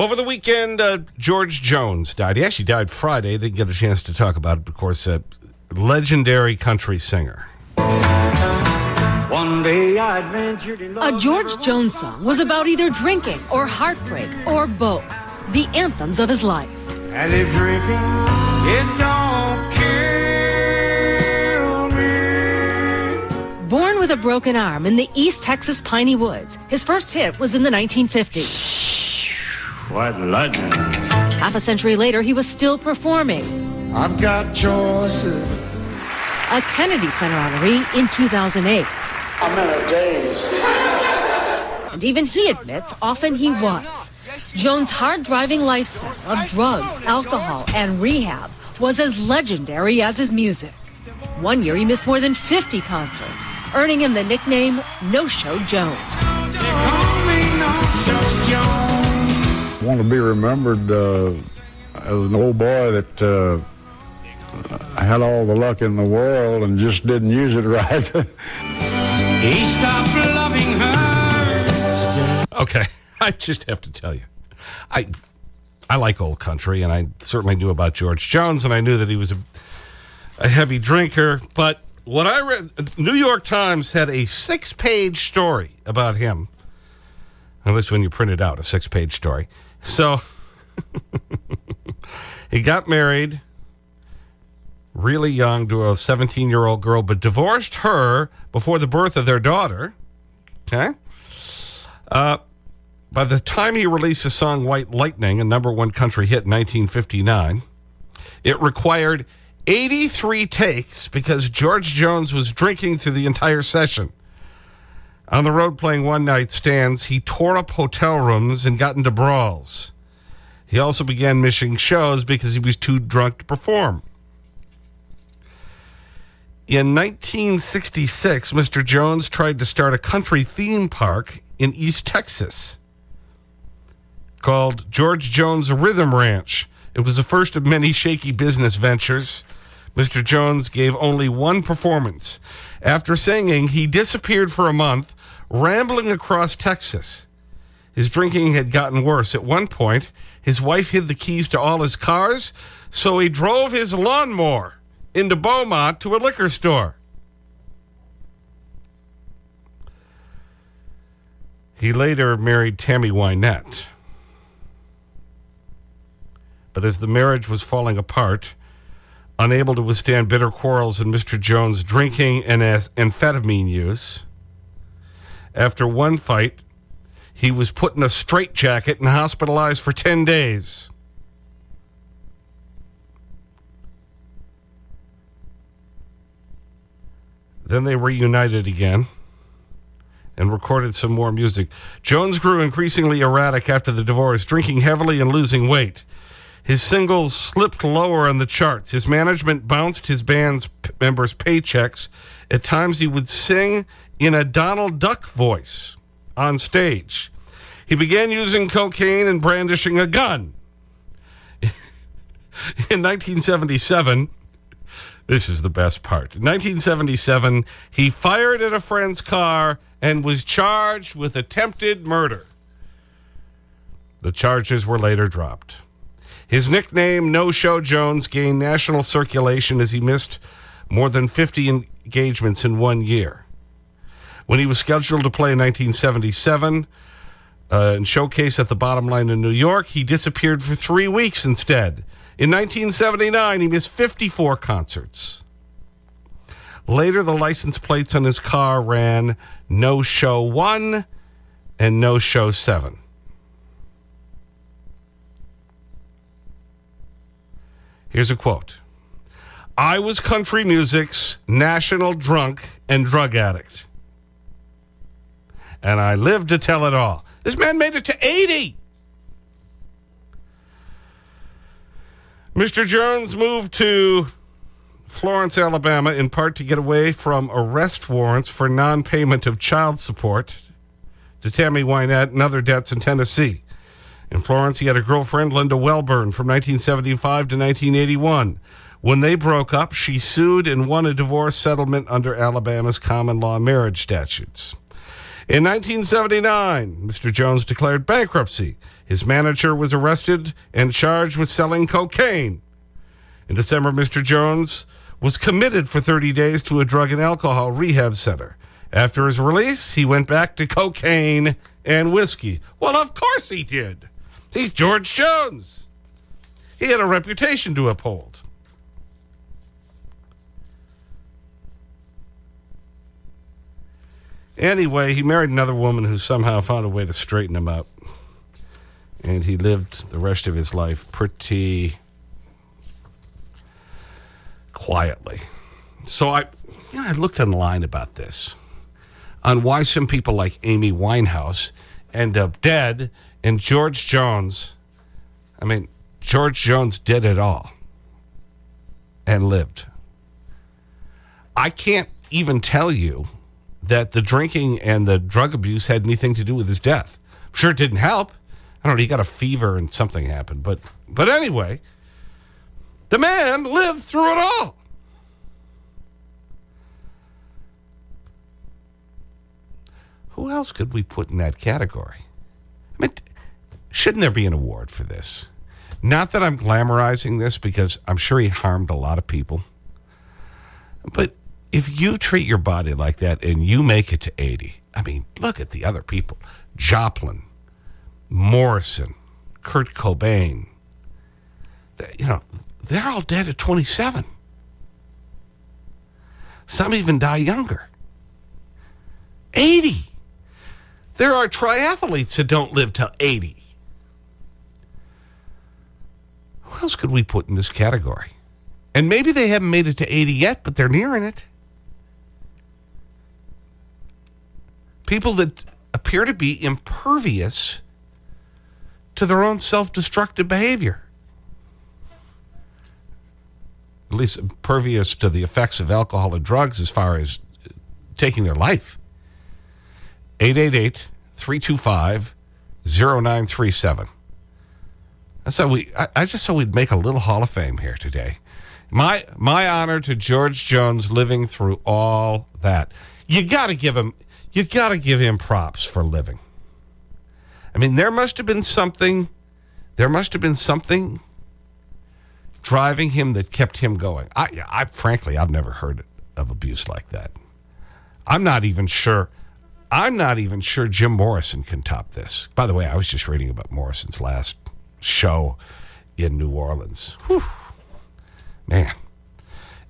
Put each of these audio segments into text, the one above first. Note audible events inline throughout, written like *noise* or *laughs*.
Over the weekend, uh, George Jones died. He actually died Friday. Didn't get a chance to talk about it, of course. Uh, legendary country singer. One day I ventured in A George Jones song was about either drinking or heartbreak or both. The anthems of his life. And if drinking, it don't kill me. Born with a broken arm in the East Texas piney woods, his first hit was in the 1950s. White Lightning. Half a century later, he was still performing. I've got choices. A Kennedy Center honoree in 2008. I'm in a daze. And even he admits often he was. Jones' hard driving lifestyle of drugs, alcohol, and rehab was as legendary as his music. One year he missed more than 50 concerts, earning him the nickname No Show Jones. Want to be remembered uh, as an old boy that uh, had all the luck in the world and just didn't use it *laughs* right. He stopped loving her. Okay, *laughs* I just have to tell you. I, I like old country, and I certainly knew about George Jones, and I knew that he was a, a heavy drinker. But what I read, New York Times had a six page story about him. At least when you print it out, a six page story. So he got married really young to a 17 year old girl, but divorced her before the birth of their daughter. Okay. Uh, by the time he released the song White Lightning, a number one country hit in 1959, it required 83 takes because George Jones was drinking through the entire session. On the road playing one night stands, he tore up hotel rooms and got into brawls. He also began missing shows because he was too drunk to perform. In 1966, Mr. Jones tried to start a country theme park in East Texas called George Jones Rhythm Ranch. It was the first of many shaky business ventures. Mr. Jones gave only one performance. After singing, he disappeared for a month, rambling across Texas. His drinking had gotten worse. At one point, his wife hid the keys to all his cars, so he drove his lawnmower into Beaumont to a liquor store. He later married Tammy Wynette. But as the marriage was falling apart, unable to withstand bitter quarrels and Mr. Jones' drinking and amphetamine use, after one fight, he was put in a straitjacket and hospitalized for 10 days. Then they reunited again and recorded some more music. Jones grew increasingly erratic after the divorce, drinking heavily and losing weight. His singles slipped lower on the charts. His management bounced his band's members' paychecks. At times, he would sing in a Donald Duck voice on stage. He began using cocaine and brandishing a gun. *laughs* In 1977, this is the best part. In 1977, he fired at a friend's car and was charged with attempted murder. The charges were later dropped. His nickname, No Show Jones, gained national circulation as he missed more than 50 engagements in one year. When he was scheduled to play in 1977 uh, and showcase at the bottom line in New York, he disappeared for three weeks instead. In 1979, he missed 54 concerts. Later, the license plates on his car ran No Show 1 and No Show 7. Here's a quote I was country music's national drunk and drug addict. And I live to tell it all. This man made it to 80. Mr. Jones moved to Florence, Alabama, in part to get away from arrest warrants for non payment of child support to Tammy Wynette and other debts in Tennessee. In Florence, he had a girlfriend, Linda Welborn, from 1975 to 1981. When they broke up, she sued and won a divorce settlement under Alabama's common law marriage statutes. In 1979, Mr. Jones declared bankruptcy. His manager was arrested and charged with selling cocaine. In December, Mr. Jones was committed for 30 days to a drug and alcohol rehab center. After his release, he went back to cocaine and whiskey. Well, of course he did. He's George Jones. He had a reputation to uphold. Anyway, he married another woman who somehow found a way to straighten him up. And he lived the rest of his life pretty quietly. So I, you know, I looked online about this on why some people like Amy Winehouse end up dead and George Jones, I mean, George Jones did it all and lived. I can't even tell you that the drinking and the drug abuse had anything to do with his death. I'm sure it didn't help. I don't know, he got a fever and something happened. But, but anyway, the man lived through it all. Who else could we put in that category? I mean, shouldn't there be an award for this? Not that I'm glamorizing this because I'm sure he harmed a lot of people. But if you treat your body like that and you make it to 80, I mean, look at the other people Joplin, Morrison, Kurt Cobain. You know, they're all dead at 27. Some even die younger. 80. There are triathletes that don't live till 80. Who else could we put in this category? And maybe they haven't made it to 80 yet, but they're nearing it. People that appear to be impervious to their own self-destructive behavior. At least impervious to the effects of alcohol and drugs as far as uh, taking their life. 888 325 0937. So we, I, I just thought we'd make a little Hall of Fame here today. My, my honor to George Jones living through all that. You got to give him, you got to give him props for living. I mean, there must have been something, there must have been something driving him that kept him going. I, I frankly, I've never heard of abuse like that. I'm not even sure. I'm not even sure Jim Morrison can top this. By the way, I was just reading about Morrison's last show in New Orleans. Whew. Man.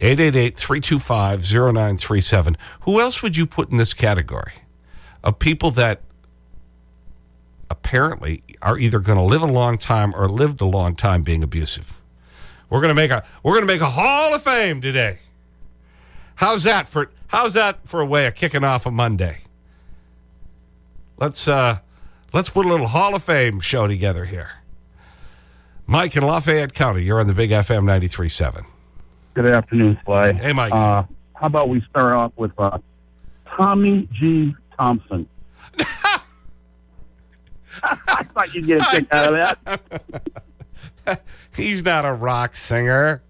888-325-0937. Who else would you put in this category? Of people that apparently are either going to live a long time or lived a long time being abusive. We're going to make a, we're going to make a Hall of Fame today. How's that for, how's that for a way of kicking off a Monday? Let's, uh, let's put a little Hall of Fame show together here. Mike in Lafayette County, you're on the Big FM 93.7. Good afternoon, Sly. Hey, Mike. Uh, how about we start off with uh, Tommy G. Thompson? *laughs* I thought you'd get a kick out of that. *laughs* He's not a rock singer.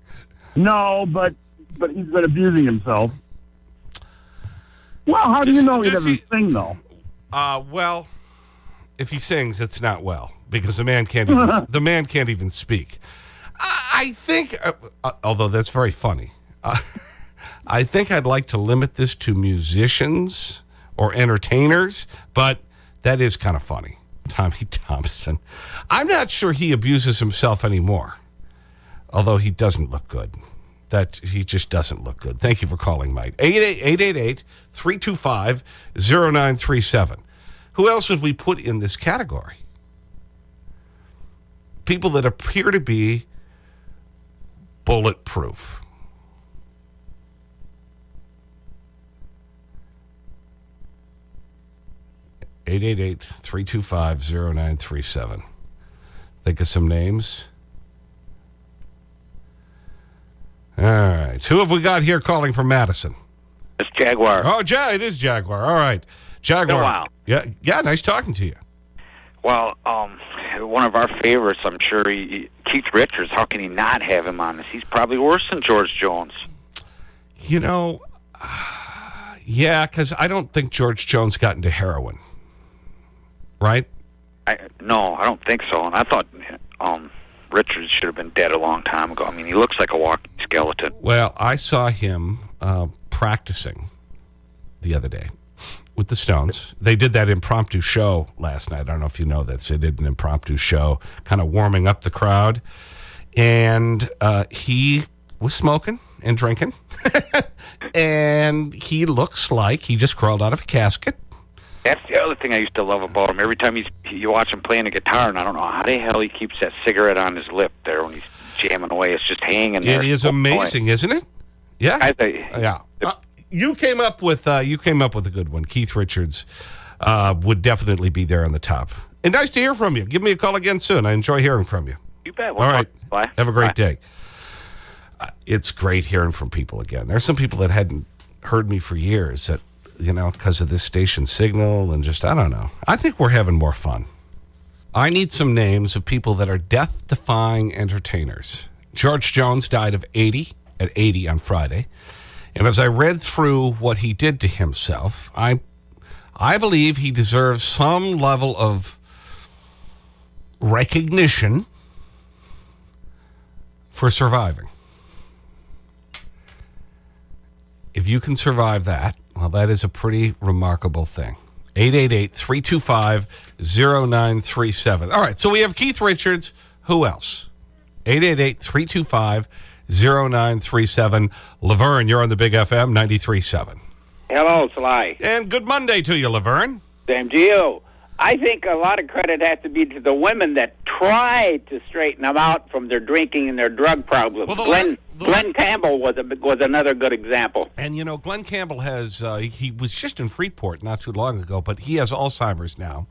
No, but but he's been abusing himself. Well, how do you know he does doesn't he- sing though? Uh, well, if he sings, it's not well because the man can't even, *laughs* the man can't even speak. I, think, uh, uh, although that's very funny, uh, *laughs* I think I'd like to limit this to musicians or entertainers, but that is kind of funny. *laughs* Tommy Thompson. I'm not sure he abuses himself anymore, although he doesn't look good. That he just doesn't look good. Thank you for calling, Mike. 888 325 0937. Who else would we put in this category? People that appear to be bulletproof. Eight eight eight three two five zero nine three seven. Think of some names. All right. Who have we got here calling from Madison? It's Jaguar. Oh, Ja, it is Jaguar. All right. Jaguar. Been a while. Yeah, yeah, nice talking to you. Well, um, one of our favorites, I'm sure, he, Keith Richards. How can he not have him on this? He's probably worse than George Jones. You know, uh, Yeah, because I don't think George Jones got into heroin. Right? I, no, I don't think so. And I thought um, Richards should have been dead a long time ago. I mean, he looks like a walking skeleton. Well, I saw him uh, practicing the other day with the Stones. They did that impromptu show last night. I don't know if you know this. They did an impromptu show, kind of warming up the crowd. And uh, he was smoking and drinking. *laughs* and he looks like he just crawled out of a casket. That's the other thing I used to love about him. Every time he's you watch him playing the guitar, and I don't know how the hell he keeps that cigarette on his lip there when he's jamming away. It's just hanging there. It is amazing, isn't it? Yeah. I Yeah. You came up with uh, you came up with a good one. Keith Richards uh, would definitely be there on the top. And nice to hear from you. Give me a call again soon. I enjoy hearing from you. you bet. We'll All right. Bye. Have a great Bye. day. Uh, it's great hearing from people again. There's some people that hadn't heard me for years that, you know, because of this station signal and just, I don't know. I think we're having more fun. I need some names of people that are death defying entertainers. George Jones died of 80 at 80 on Friday. And as I read through what he did to himself, I, I believe he deserves some level of recognition for surviving. If you can survive that, well, that is a pretty remarkable thing. 888 325 0937. All right, so we have Keith Richards. Who else? 888 325 0937. Laverne, you're on the Big FM 937. Hello, Sly. And good Monday to you, Laverne. Same to you. I think a lot of credit has to be to the women that tried to straighten them out from their drinking and their drug problems. Well, Glen, Glen Campbell was a, was another good example. And you know, Glen Campbell has, uh, he was just in Freeport not too long ago, but he has Alzheimer's now.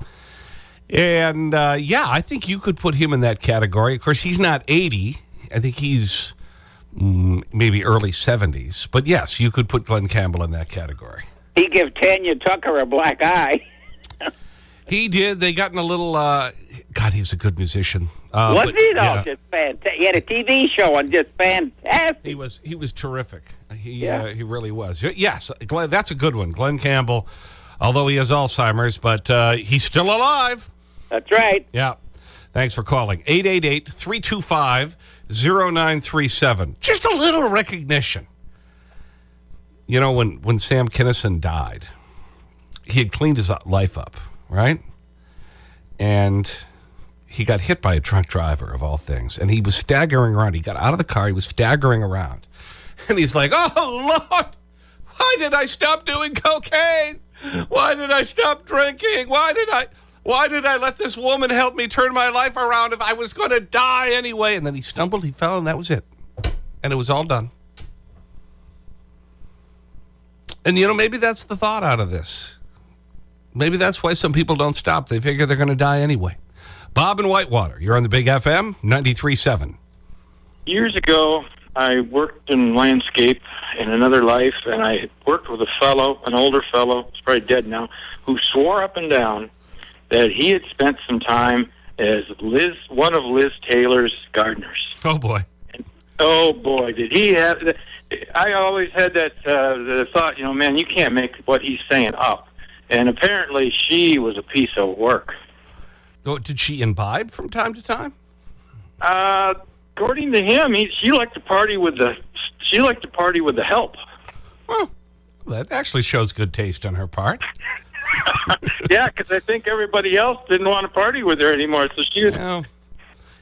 And uh, yeah, I think you could put him in that category. Of course, he's not 80. I think he's maybe early 70s. But yes, you could put Glen Campbell in that category. He gave Tanya Tucker a black eye. *laughs* He did. They got in a little, uh, God, he was a good musician. Uh, was but, he though? yeah. Just fantastic. He had a TV show and just fantastic. He was he was terrific. He Yeah. uh, he really was. Yes, Glen, that's a good one. Glen Campbell, although he has Alzheimer's, but uh, he's still alive. That's right. Yeah. Thanks for calling. 888 325 0937. Just a little recognition. You know, when, when Sam Kinison died, he had cleaned his life up, right? And he got hit by a drunk driver, of all things. And he was staggering around. He got out of the car. He was staggering around. And he's like, oh, Lord, why did I stop doing cocaine? Why did I stop drinking? Why did I... Why did I let this woman help me turn my life around if I was going to die anyway? And then he stumbled, he fell, and that was it. And it was all done. And, you know, maybe that's the thought out of this. Maybe that's why some people don't stop. They figure they're going to die anyway. Bob and Whitewater, you're on the Big FM 93.7. years ago, I worked in landscape in another life, and I worked with a fellow, an older fellow, he's probably dead now, who swore up and down that he had spent some time as Liz, one of Liz Taylor's gardeners. Oh, boy. Oh boy, did he have! I always had that uh, the thought, you know, man, you can't make what he's saying up. And apparently, she was a piece of work. Oh, did she imbibe from time to time? Uh, according to him, he, she liked to party with the she liked to party with the help. Well, that actually shows good taste on her part. *laughs* yeah, because I think everybody else didn't want to party with her anymore, so she was Well,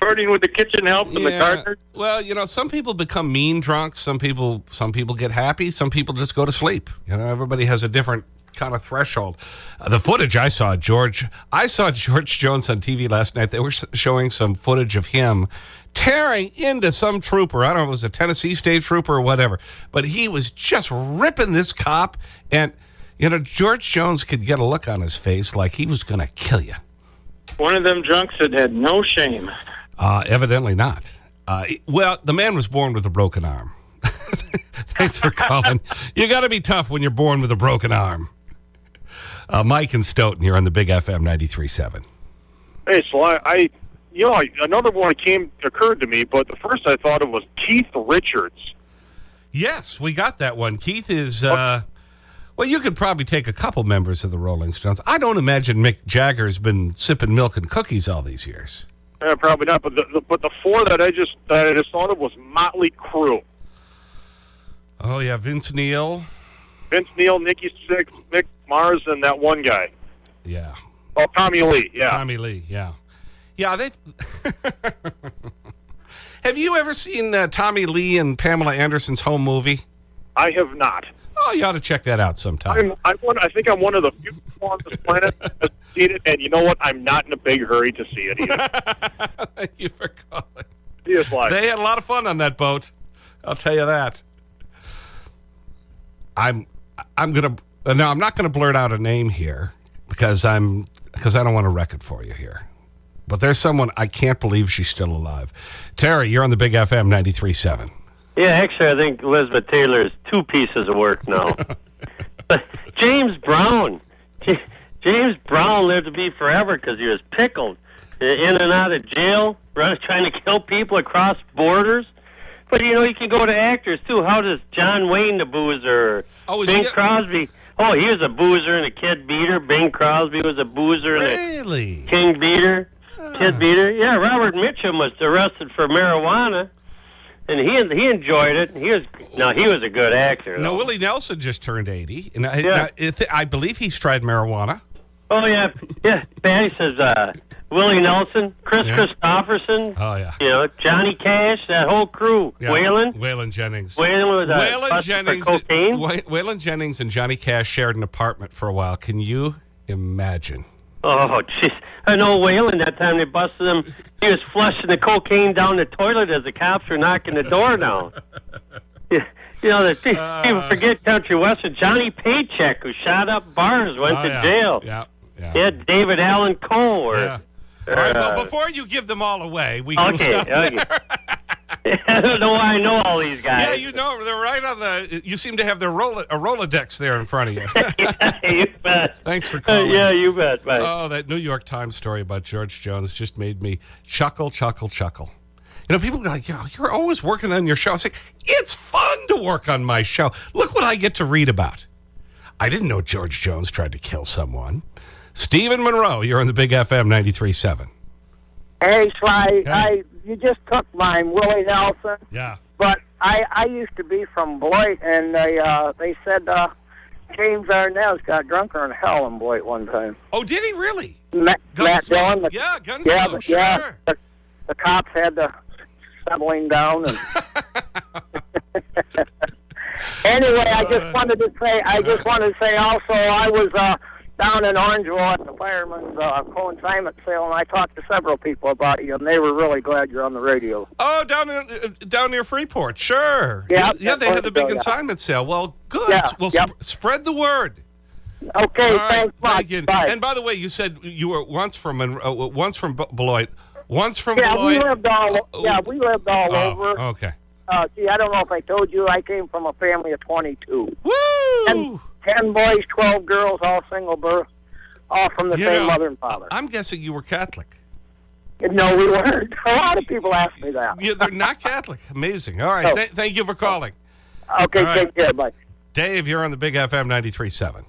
partying with the kitchen help and the Yeah. gardener. Well, you know, some people become mean drunks. Some people, some people get happy. Some people just go to sleep. You know, everybody has a different kind of threshold. Uh, the footage I saw, George, I saw George Jones on TV last night. They were showing some footage of him tearing into some trooper. I don't know if it was a Tennessee State trooper or whatever, but he was just ripping this cop. And, you know, George Jones could get a look on his face like he was going to kill you. One of them drunks that had no shame. Uh, evidently not. Uh, well, the man was born with a broken arm. *laughs* Thanks for calling. *laughs* You got to be tough when you're born with a broken arm. Uh, Mike and Stoughton, you're on the Big FM 93.7. Hey, so I, you know, I, another one came occurred to me, but the first I thought it was Keith Richards. Yes, we got that one. Keith is, uh, Well, you could probably take a couple members of the Rolling Stones. I don't imagine Mick Jagger's been sipping milk and cookies all these years. Uh, probably not, but the, the but the four that I just that I just thought of was Motley Crue, Oh, yeah, Vince Neil. Vince Neil, Nikki Sixx, Mick Mars, and that one guy. Yeah. Oh, Tommy Lee. Yeah. Tommy Lee, yeah. Yeah, they. *laughs* have you ever seen uh, Tommy Lee and Pamela Anderson's home movie? I have not. Oh, you ought to check that out sometime. I'm, I'm one, I think I'm one of the few people on this planet that's seen it, and you know what? I'm not in a big hurry to see it either. *laughs* Thank you for calling. Like They had a lot of fun on that boat. I'll tell you that. I'm, I'm going to, no, I'm not going to blurt out a name here because I'm, because I don't want to wreck it for you here. But there's someone, I can't believe she's still alive. Terry, you're on the Big FM 93.7. Yeah, actually, I think Elizabeth Taylor is two pieces of work now. *laughs* but James Brown, James Brown lived to be forever because he was pickled in and out of jail, trying to kill people across borders. But you know, you can go to actors too. How does John Wayne the boozer, Oh, Bing he Crosby? Oh, he was a boozer and a kid beater. Bing Crosby was a boozer and a Really? king beater, kid ah. beater. Yeah, Robert Mitchum was arrested for marijuana, and he he enjoyed it. He was no, he was a good actor. No. Willie Nelson just turned 80. And I, Yeah. I, I believe he's tried marijuana. Oh yeah, yeah. Patty says uh, Willie Nelson, Kris Yeah. Kristofferson. Oh, yeah. You know Johnny Cash, that whole crew. Yeah. Waylon. Waylon Jennings. Waylon was uh, Waylon Jennings, cocaine. Waylon Jennings and Johnny Cash shared an apartment for a while. Can you imagine? Oh, jeez. I know Waylon that time they busted him. He was flushing the cocaine down the toilet as the cops were knocking the door down. Yeah, *laughs* you know, the, people forget country western. Johnny Paycheck, who shot up bars, went Oh, to yeah. jail. Yeah. Yeah. Yeah, David Allan Coe. Or, Yeah. All right, well, uh, before you give them all away, we okay, stop okay. there. *laughs* *laughs* I don't know why I know all these guys. Yeah, you know, they're right on the. You seem to have their Rolo, a Rolodex there in front of you. *laughs* you bet. Thanks for calling. yeah, you bet. Bye. Oh, that New York Times story about George Jones just made me chuckle, chuckle, chuckle. You know, people are like, "Yeah, you're always working on your show. It's like, it's fun to work on my show. Look what I get to read about. I didn't know George Jones tried to kill someone. Stephen Monroe, you're on the Big FM 93.7. Hey, Sly, I you just took mine, Willie Nelson. Yeah. But I I used to be from Beloit, and they uh they said uh James Arness got drunker in hell in Beloit one time. Oh, did he really? Matt, Matt Dillon, the, Yeah, Gunsmoke, yeah, the, sure. yeah, the, the cops had to settle him down. And *laughs* *laughs* anyway, I just wanted to say, I just wanted to say also, I was uh, down in Orangeville at the fireman's uh, consignment sale, and I talked to several people about you, and they were really glad you're on the radio. Oh, down in, uh, down near Freeport, sure. Yeah, yeah, they had the big yeah. consignment sale. Well, good. Yeah, well, yep. sp- spread the word. Okay, right, thanks much. Bye. And by the way, you said you were once from uh, once from Beloit, once from yeah, we lived all. Yeah, we lived all Oh, over. okay. Uh, see, I don't know if I told you, I came from a family of 22. Woo! Ten, ten boys, 12 girls, all single birth, all from the You same know, mother and father. I'm guessing you were Catholic. No, we weren't. *laughs* A lot of people ask me that. Yeah, they're not Catholic. Amazing. All right. Oh. Th- thank you for calling. Okay, All right. take care. Bye. Dave, you're on the Big FM 93.7.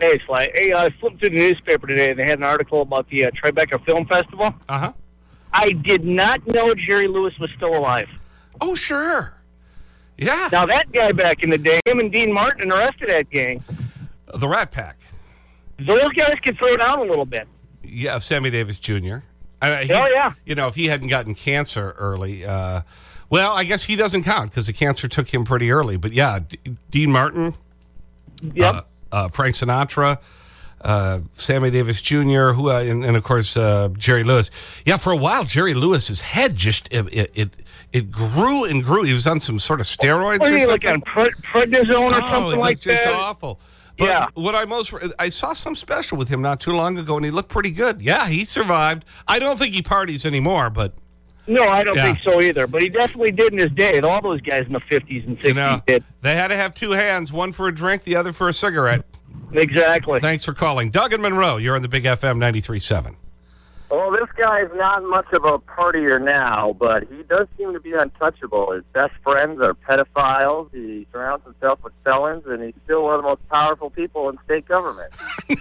Hey, Sly. Hey, I flipped through the newspaper today, and they had an article about the uh, Tribeca Film Festival. Uh huh. I did not know Jerry Lewis was still alive. Oh, sure. Yeah. Now, that guy back in the day, him and Dean Martin and the rest of that gang, The Rat Pack. those guys could throw down a little bit. Yeah, Sammy Davis Jr. Oh, yeah. You know, if he hadn't gotten cancer early, uh, well, I guess he doesn't count because the cancer took him pretty early. But yeah, D Dean Martin, Yep. uh, uh, Frank Sinatra, uh, Sammy Davis Jr., who, uh, and, and of course uh, Jerry Lewis. Yeah, for a while, Jerry Lewis's head just it it, it, grew and grew. He was on some sort of steroids What or you something. looking on Pre- prednisone or Oh, something it like just that? awful. But Yeah. what I most I saw some special with him not too long ago, and he looked pretty good. Yeah, he survived. I don't think he parties anymore, but No, I don't Yeah. think so either. But he definitely did in his day. All those guys in the 50s and 60s you know, did. they had to have two hands, one for a drink, the other for a cigarette. Exactly. Thanks for calling, Doug and Monroe. You're on the Big FM 93.7. Well, this guy's not much of a partier now, but he does seem to be untouchable. His best friends are pedophiles. He surrounds himself with felons, and he's still one of the most powerful people in state government. *laughs*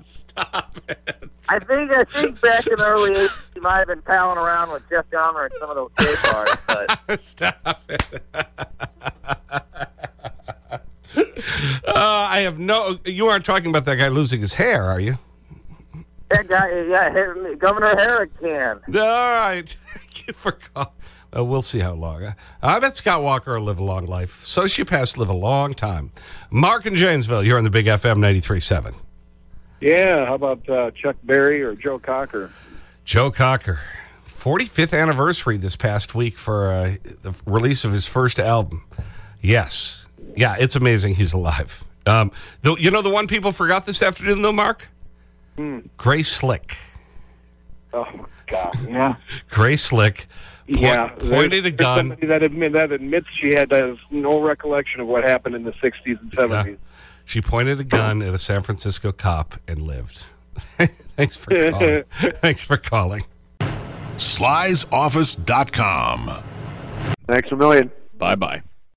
Stop it. I think I think back in the early 80s, he might have been palling around with Jeff Dahmer at some of those gay bars, but *laughs* Stop it. *laughs* uh, I have no. You aren't talking about that guy losing his hair, are you? that guy, yeah, Governor Herrick can. All right. *laughs* Thank you for calling. Uh, we'll see how long. Uh, I bet Scott Walker will live a long life. Sociopaths live a long time. Mark in Janesville, you're on the Big FM 93.7. Yeah, how about uh, Chuck Berry or Joe Cocker? Joe Cocker. 45th anniversary this past week for uh, the release of his first album. Yes. Yeah, it's amazing he's alive. Um, the, you know the one people forgot this afternoon, though, Mark? Grace Slick. Oh, God, yeah. *laughs* Grace Slick point- yeah, pointed a there's gun. somebody That, admit, that admits she had uh, no recollection of what happened in the 60s and 70s. She pointed a gun at a San Francisco cop and lived. *laughs* Thanks for *laughs* calling. Thanks for calling. Sly'sOffice.com. Thanks a million. Bye bye.